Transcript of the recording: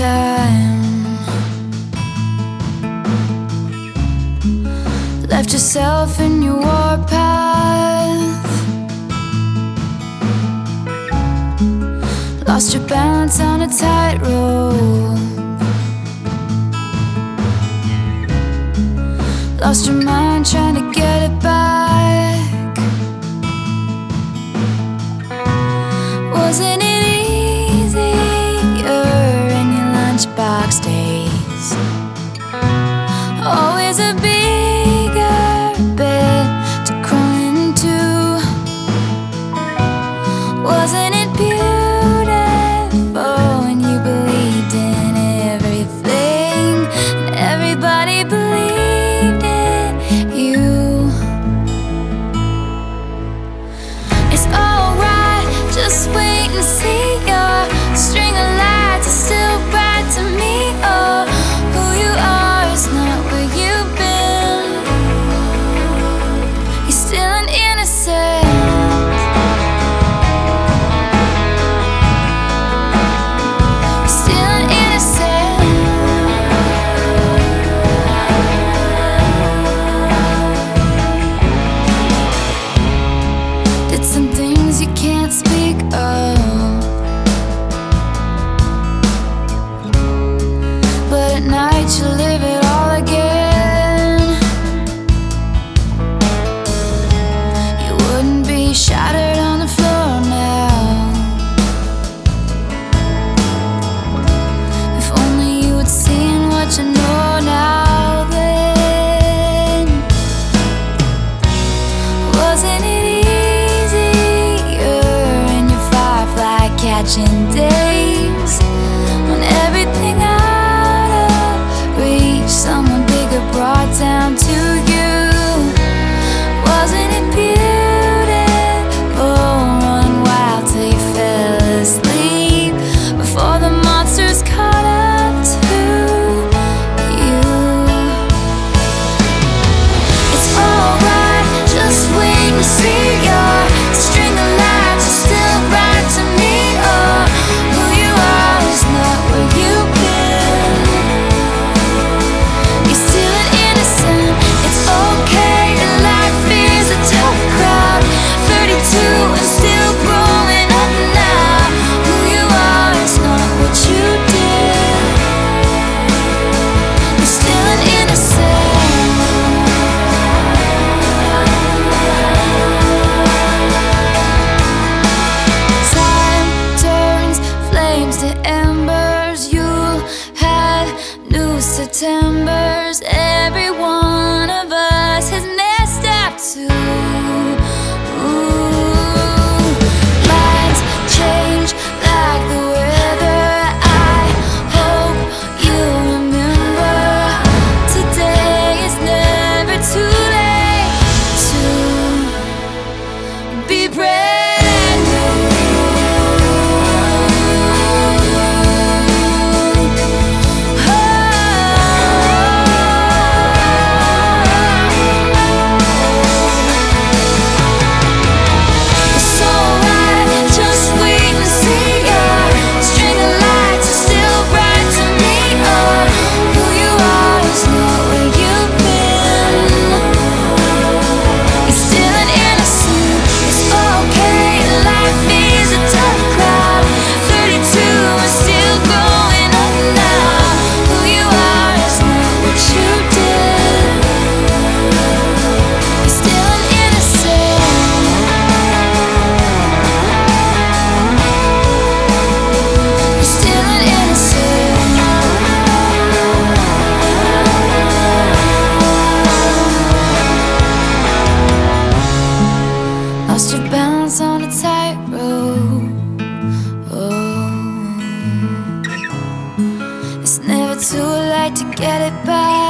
time. Left yourself in your warpath. Lost your balance on a tightrope. Lost your mind trying to get it back. imagine days when everything out of reach, someone bigger brought down to you. September's everywhere. get it back.